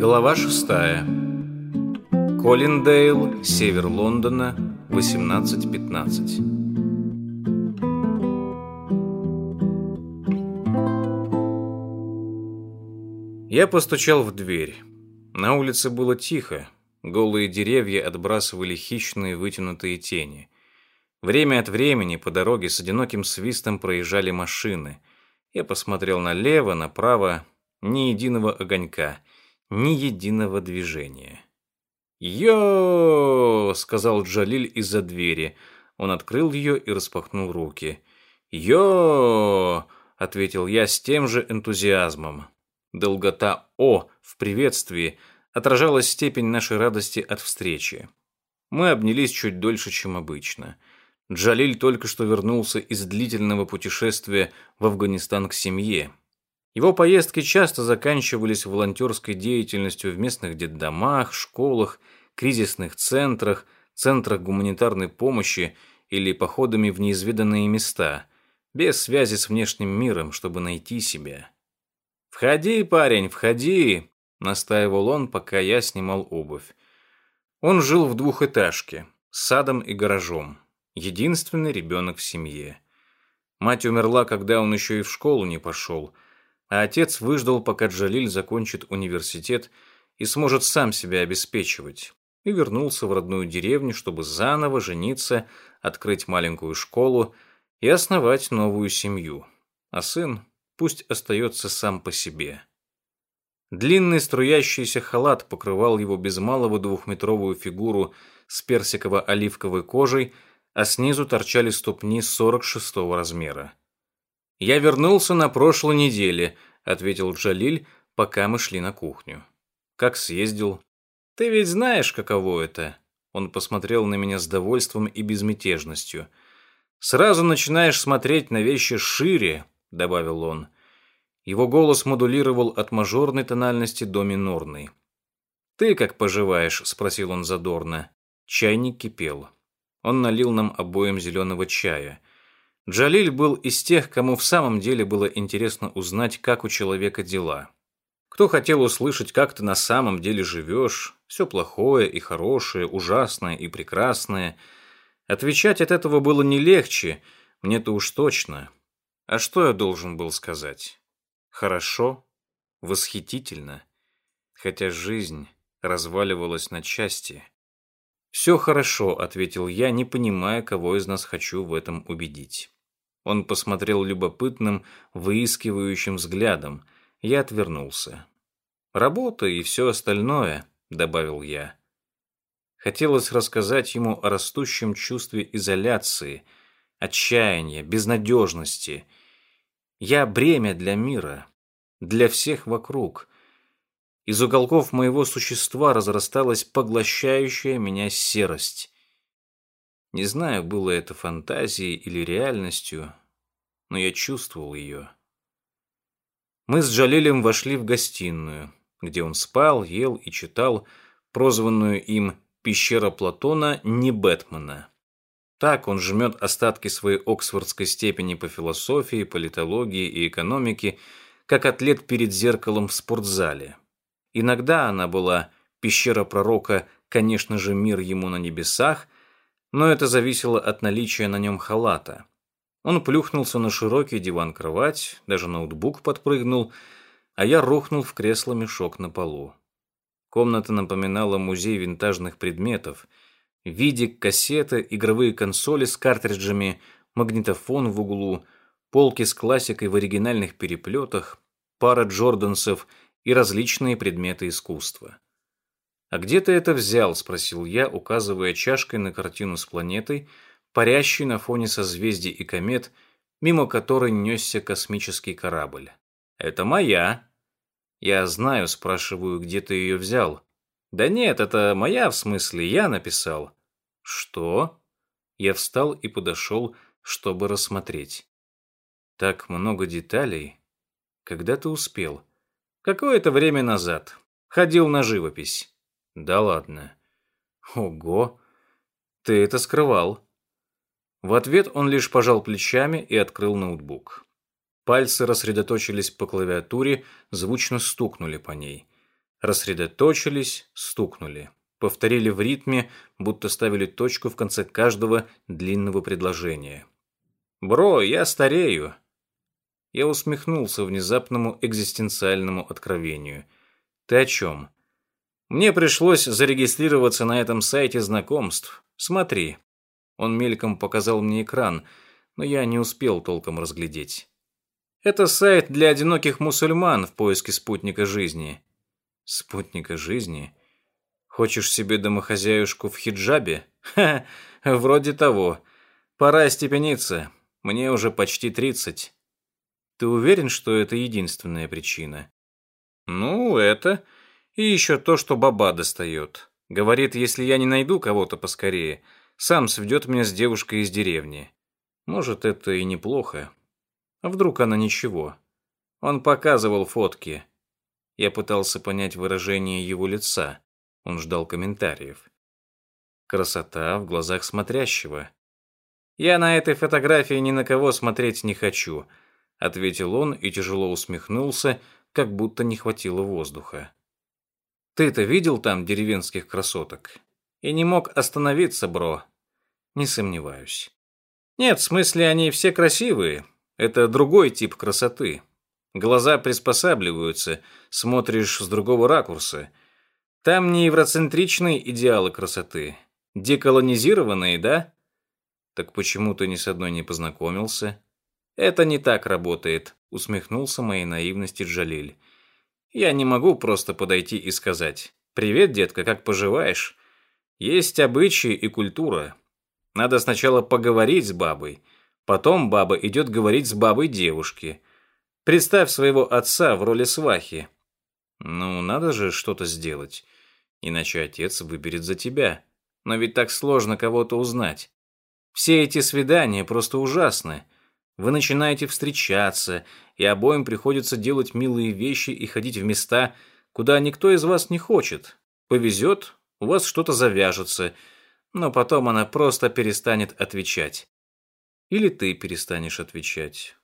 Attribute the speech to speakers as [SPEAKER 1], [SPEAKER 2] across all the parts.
[SPEAKER 1] Глава шестая. Коллиндейл, север Лондона, 18.15. Я постучал в дверь. На улице было тихо. Голые деревья отбрасывали хищные вытянутые тени. Время от времени по дороге с одиноким свистом проезжали машины. Я посмотрел налево, направо, ни единого огонька, ни единого движения. «Йо!» — сказал Джалиль из-за двери. Он открыл ее и распахнул руки. «Йо!» — ответил я с тем же энтузиазмом. Долгота «О» в приветствии отражалась степень нашей радости от встречи. Мы обнялись чуть дольше, чем обычно. Джалиль только что вернулся из длительного путешествия в Афганистан к семье. Его поездки часто заканчивались волонтерской деятельностью в местных детдомах, школах, кризисных центрах, центрах гуманитарной помощи или походами в неизведанные места, без связи с внешним миром, чтобы найти себя. «Входи, парень, входи!» – настаивал он, пока я снимал обувь. Он жил в двухэтажке, с садом и гаражом. Единственный ребенок в семье. Мать умерла, когда он еще и в школу не пошел – а отец выждал, пока Джалиль закончит университет и сможет сам себя обеспечивать, и вернулся в родную деревню, чтобы заново жениться, открыть маленькую школу и основать новую семью. А сын пусть остается сам по себе. Длинный струящийся халат покрывал его без малого двухметровую фигуру с персиково-оливковой кожей, а снизу торчали ступни 46-го размера. «Я вернулся на прошлой неделе», — ответил Джалиль, пока мы шли на кухню. «Как съездил?» «Ты ведь знаешь, каково это?» Он посмотрел на меня с довольством и безмятежностью. «Сразу начинаешь смотреть на вещи шире», — добавил он. Его голос модулировал от мажорной тональности до минорной. «Ты как поживаешь?» — спросил он задорно. Чайник кипел. Он налил нам обоим зеленого чая — Джалиль был из тех, кому в самом деле было интересно узнать, как у человека дела. Кто хотел услышать, как ты на самом деле живешь, все плохое и хорошее, ужасное и прекрасное. Отвечать от этого было не легче, мне-то уж точно. А что я должен был сказать? Хорошо, восхитительно, хотя жизнь разваливалась на части. «Все хорошо», — ответил я, не понимая, кого из нас хочу в этом убедить. Он посмотрел любопытным, выискивающим взглядом. Я отвернулся. «Работа и все остальное», — добавил я. Хотелось рассказать ему о растущем чувстве изоляции, отчаяния, безнадежности. Я бремя для мира, для всех вокруг. Из уголков моего существа разрасталась поглощающая меня серость. Не знаю, было это фантазией или реальностью, но я чувствовал ее. Мы с Джалилем вошли в гостиную, где он спал, ел и читал прозванную им «Пещера Платона» не Бэтмена. Так он жмет остатки своей оксфордской степени по философии, политологии и экономике, как атлет перед зеркалом в спортзале. Иногда она была «Пещера пророка», конечно же, мир ему на небесах – но это зависело от наличия на нем халата. Он плюхнулся на широкий диван-кровать, даже ноутбук подпрыгнул, а я рухнул в кресло-мешок на полу. Комната напоминала музей винтажных предметов. Видик, кассеты, игровые консоли с картриджами, магнитофон в углу, полки с классикой в оригинальных переплетах, пара джордансов и различные предметы искусства. «А где ты это взял?» – спросил я, указывая чашкой на картину с планетой, парящей на фоне созвездий и комет, мимо которой несся космический корабль. «Это моя». «Я знаю», – спрашиваю, где ты ее взял. «Да нет, это моя, в смысле, я написал». «Что?» Я встал и подошел, чтобы рассмотреть. «Так много деталей. Когда ты успел?» «Какое-то время назад. Ходил на живопись». Да ладно. Ого. Ты это скрывал. В ответ он лишь пожал плечами и открыл ноутбук. Пальцы рассредоточились по клавиатуре, звучно стукнули по ней. Рассредоточились, стукнули. Повторили в ритме, будто ставили точку в конце каждого длинного предложения. «Бро, я старею». Я усмехнулся внезапному экзистенциальному откровению. «Ты о чем?» «Мне пришлось зарегистрироваться на этом сайте знакомств. Смотри». Он мельком показал мне экран, но я не успел толком разглядеть. Это сайт для одиноких мусульман в поиске спутника жизни. Спутника жизни? Хочешь себе домохозяюшку в хиджабе? Ха, вроде того. Пора степениться. Мне уже почти тридцать. Ты уверен, что это единственная причина? Ну, это. И еще то, что баба достает. Говорит, если я не найду кого-то поскорее, сам сведет меня с девушкой из деревни. Может, это и неплохо. А вдруг она ничего? Он показывал фотки. Я пытался понять выражение его лица. Он ждал комментариев. Красота в глазах смотрящего. «Я на этой фотографии ни на кого смотреть не хочу», ответил он и тяжело усмехнулся, как будто не хватило воздуха. «Ты-то видел там деревенских красоток? И не мог остановиться, бро?» «Не сомневаюсь». «Нет, в смысле, они все красивые, это другой тип красоты. Глаза приспосабливаются, смотришь с другого ракурса. Там не евроцентричные идеалы красоты, деколонизированные, да? Так почему ты ни с одной не познакомился? Это не так работает, усмехнулся моей наивности Джалиль. Я не могу просто подойти и сказать: "Привет, детка, как поживаешь?" Есть обычаи и культура. Надо сначала поговорить с бабой, Потом баба идет говорить с бабой девушки. Представь своего отца в роли свахи. Ну, надо же что-то сделать. Иначе отец выберет за тебя. Но ведь так сложно кого-то узнать. Все эти свидания просто ужасны. Вы начинаете встречаться, и обоим приходится делать милые вещи и ходить в места, куда никто из вас не хочет. Повезет, у вас что-то завяжется, но потом она просто перестанет отвечать. Или ты перестанешь отвечать.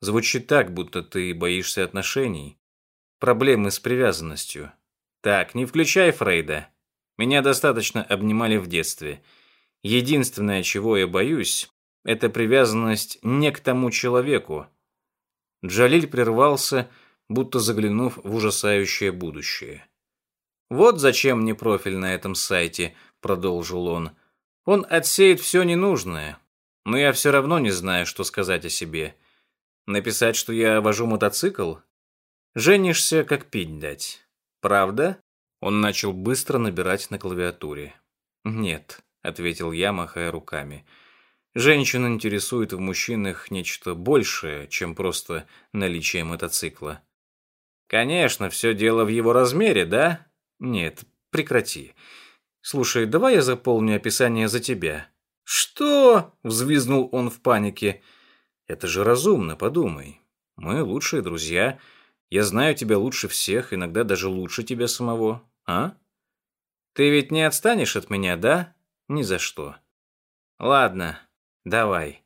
[SPEAKER 1] Звучит так, будто ты боишься отношений. Проблемы с привязанностью. Так, не включай Фрейда. Меня достаточно обнимали в детстве. Единственное, чего я боюсь, это привязанность не к тому человеку. Джалиль прервался, будто заглянув в ужасающее будущее. «Вот зачем мне профиль на этом сайте», — продолжил он. «Он отсеет все ненужное, но я все равно не знаю, что сказать о себе. Написать, что я вожу мотоцикл? Женишься, как пить дать. Правда? Он начал быстро набирать на клавиатуре. Нет, ответил я, махая руками. Женщин интересует в мужчинах нечто большее, чем просто наличие мотоцикла. Конечно, все дело в его размере, да? Нет, прекрати. Слушай, давай я заполню описание за тебя. «Что?» – взвизнул он в панике. «Это же разумно, подумай. Мы лучшие друзья. Я знаю тебя лучше всех, иногда даже лучше тебя самого. А? Ты ведь не отстанешь от меня, да? Ни за что. Ладно, давай».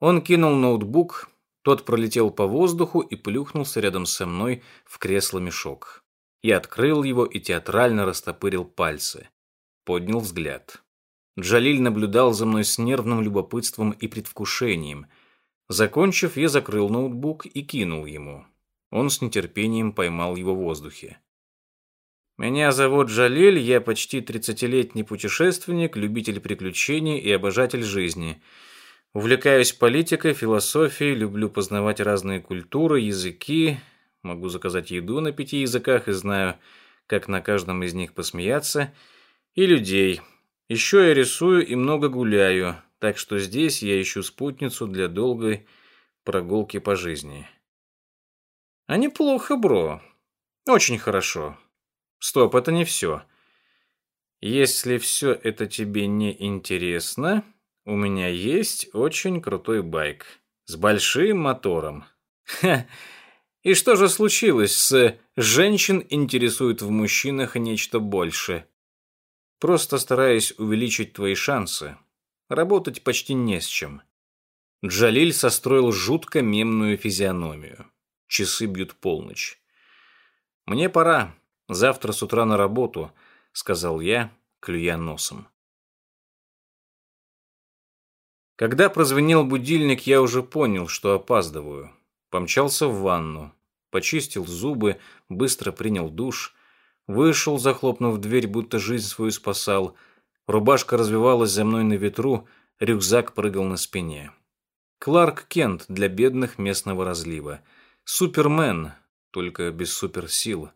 [SPEAKER 1] Он кинул ноутбук, тот пролетел по воздуху и плюхнулся рядом со мной в кресло-мешок. Я открыл его и театрально растопырил пальцы. Поднял взгляд. Джалиль наблюдал за мной с нервным любопытством и предвкушением. Закончив, я закрыл ноутбук и кинул ему. Он с нетерпением поймал его в воздухе. «Меня зовут Джалиль, я почти тридцатилетний путешественник, любитель приключений и обожатель жизни. Увлекаюсь политикой, философией, люблю познавать разные культуры, языки, могу заказать еду на пяти языках и знаю, как на каждом из них посмеяться, и людей». Еще я рисую и много гуляю, так что здесь я ищу спутницу для долгой прогулки по жизни. А неплохо, бро. Очень хорошо. Стоп, это не все. Если все это тебе не интересно, у меня есть очень крутой байк с большим мотором. Ха. И что же случилось с «женщин интересует в мужчинах нечто больше»? Просто стараясь увеличить твои шансы. Работать почти не с чем. Джалиль состроил жутко мемную физиономию. Часы бьют полночь. «Мне пора. Завтра с утра на работу», — сказал я, клюя носом. Когда прозвенел будильник, я уже понял, что опаздываю. Помчался в ванну, почистил зубы, быстро принял душ, вышел, захлопнув дверь, будто жизнь свою спасал. Рубашка развивалась за мной на ветру, рюкзак прыгал на спине. Кларк Кент для бедных местного разлива. Супермен, только без суперсил.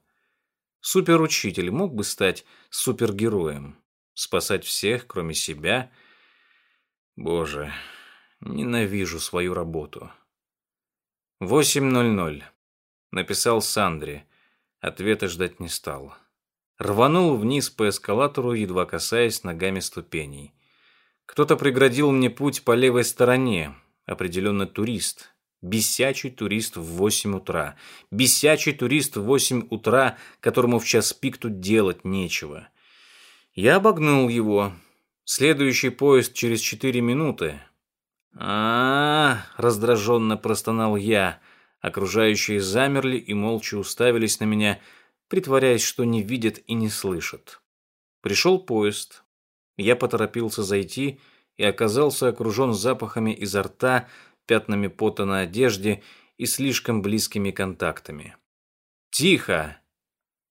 [SPEAKER 1] Суперучитель мог бы стать супергероем, спасать всех, кроме себя — Боже, ненавижу свою работу. 8.00. Написал Сандре. Ответа ждать не стал. Рванул вниз по эскалатору, едва касаясь ногами ступеней. Кто-то преградил мне путь по левой стороне. Определенно турист. Бесячий турист в 8 утра. Бесячий турист в 8 утра, которому в час пик тут делать нечего. Я обогнул его, Следующий поезд через четыре минуты. А, -а, -а раздраженно простонал я. Окружающие замерли и молча уставились на меня, притворяясь, что не видят и не слышат. Пришел поезд. Я поторопился зайти и оказался окружен запахами изо рта, пятнами пота на одежде и слишком близкими контактами. «Тихо!»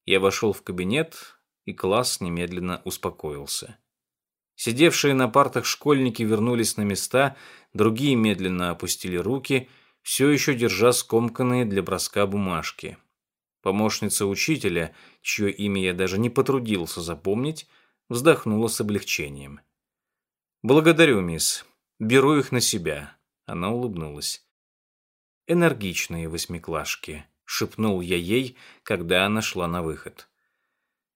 [SPEAKER 1] Я вошел в кабинет, и класс немедленно успокоился. Сидевшие на партах школьники вернулись на места, другие медленно опустили руки, все еще держа скомканные для броска бумажки. Помощница учителя, чье имя я даже не потрудился запомнить, вздохнула с облегчением. «Благодарю, мисс. Беру их на себя». Она улыбнулась. «Энергичные восьмиклашки», — шепнул я ей, когда она шла на выход.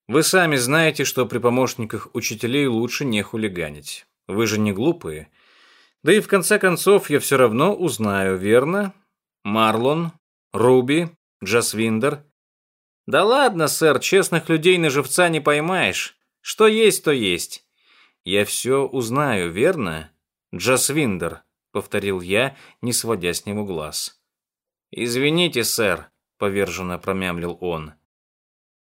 [SPEAKER 1] Вы сами знаете, что при помощниках учителей лучше не хулиганить. Вы же не глупые. Да и в конце концов я все равно узнаю, верно? Марлон, Руби, Джасвиндер. Да ладно, сэр, честных людей на живца не поймаешь. Что есть, то есть. Я все узнаю, верно? Джасвиндер, повторил я, не сводя с него глаз. Извините, сэр, поверженно промямлил он.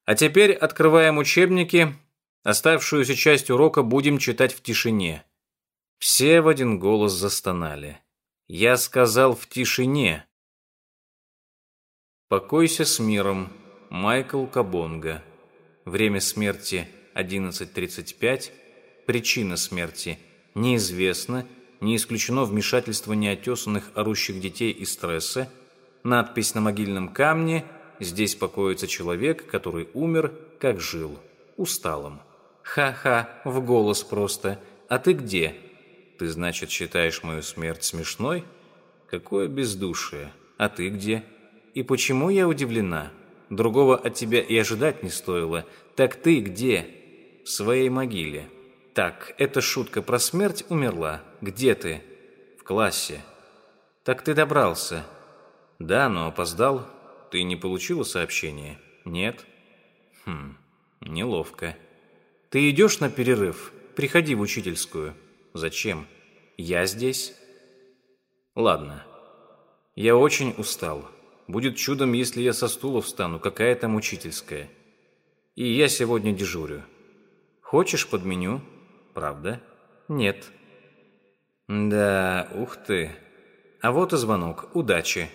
[SPEAKER 1] А теперь открываем учебники. Оставшуюся часть урока будем читать в тишине. Все в один голос застонали. Я сказал в тишине. Покойся с миром. Майкл Кабонга. Время смерти 11.35. Причина смерти неизвестна. Не исключено вмешательство неотесанных орущих детей и стресса. Надпись на могильном камне – Здесь покоится человек, который умер, как жил, усталым. Ха-ха, в голос просто. А ты где? Ты, значит, считаешь мою смерть смешной? Какое бездушие. А ты где? И почему я удивлена? Другого от тебя и ожидать не стоило. Так ты где? В своей могиле. Так, эта шутка про смерть умерла. Где ты? В классе. Так ты добрался. Да, но опоздал. Ты не получила сообщение? Нет? Хм, неловко. Ты идешь на перерыв? Приходи в учительскую. Зачем? Я здесь. Ладно. Я очень устал. Будет чудом, если я со стула встану, какая там учительская. И я сегодня дежурю. Хочешь подменю? Правда? Нет. Да, ух ты. А вот и звонок. Удачи.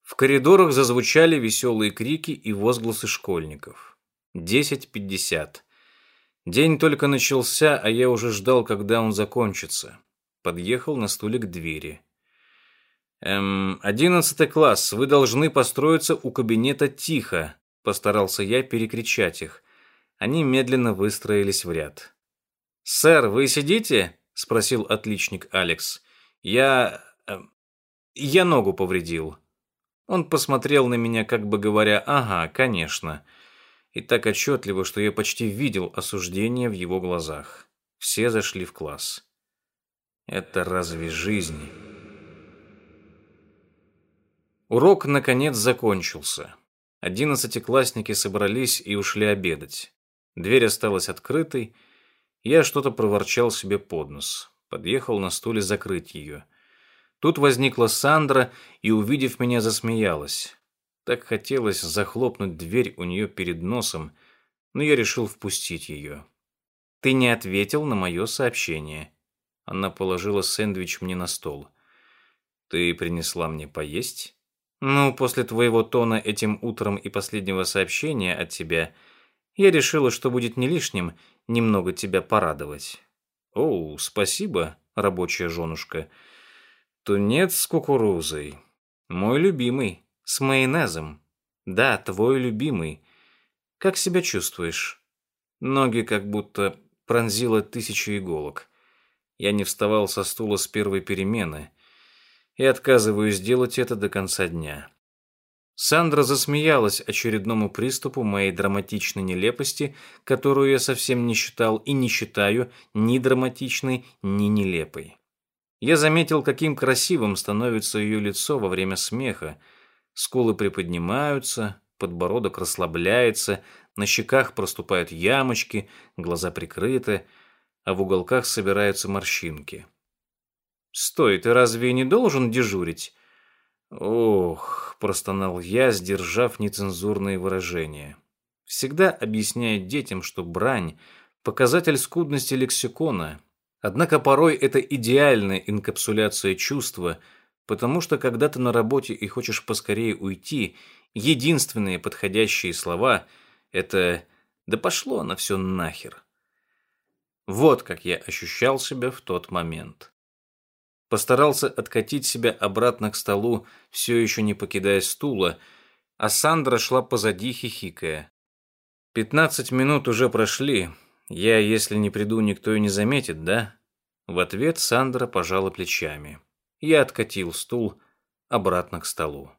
[SPEAKER 1] В коридорах зазвучали веселые крики и возгласы школьников. Десять пятьдесят. День только начался, а я уже ждал, когда он закончится. Подъехал на стуле к двери. «Эм, одиннадцатый класс, вы должны построиться у кабинета тихо», постарался я перекричать их. Они медленно выстроились в ряд. «Сэр, вы сидите?» — спросил отличник Алекс. «Я... Э, я ногу повредил». Он посмотрел на меня, как бы говоря, «Ага, конечно». И так отчетливо, что я почти видел осуждение в его глазах. Все зашли в класс. Это разве жизнь? Урок, наконец, закончился. Одиннадцатиклассники собрались и ушли обедать. Дверь осталась открытой. Я что-то проворчал себе под нос. Подъехал на стуле закрыть ее. Тут возникла Сандра и, увидев меня, засмеялась. Так хотелось захлопнуть дверь у нее перед носом, но я решил впустить ее. «Ты не ответил на мое сообщение». Она положила сэндвич мне на стол. «Ты принесла мне поесть?» «Ну, после твоего тона этим утром и последнего сообщения от тебя, я решила, что будет не лишним немного тебя порадовать». «Оу, спасибо, рабочая женушка. Тунец с кукурузой. Мой любимый, с майонезом. Да, твой любимый. Как себя чувствуешь?» Ноги как будто пронзило тысячу иголок. Я не вставал со стула с первой перемены и отказываюсь делать это до конца дня. Сандра засмеялась очередному приступу моей драматичной нелепости, которую я совсем не считал и не считаю ни драматичной, ни нелепой. Я заметил, каким красивым становится ее лицо во время смеха. Скулы приподнимаются, подбородок расслабляется, на щеках проступают ямочки, глаза прикрыты, а в уголках собираются морщинки. «Стой, ты разве не должен дежурить?» «Ох», — простонал я, сдержав нецензурные выражения. Всегда объясняет детям, что брань — показатель скудности лексикона. Однако порой это идеальная инкапсуляция чувства, потому что когда ты на работе и хочешь поскорее уйти, единственные подходящие слова — это «да пошло на все нахер». Вот как я ощущал себя в тот момент. Постарался откатить себя обратно к столу, все еще не покидая стула, а Сандра шла позади, хихикая. «Пятнадцать минут уже прошли. Я, если не приду, никто и не заметит, да?» В ответ Сандра пожала плечами. Я откатил стул обратно к столу.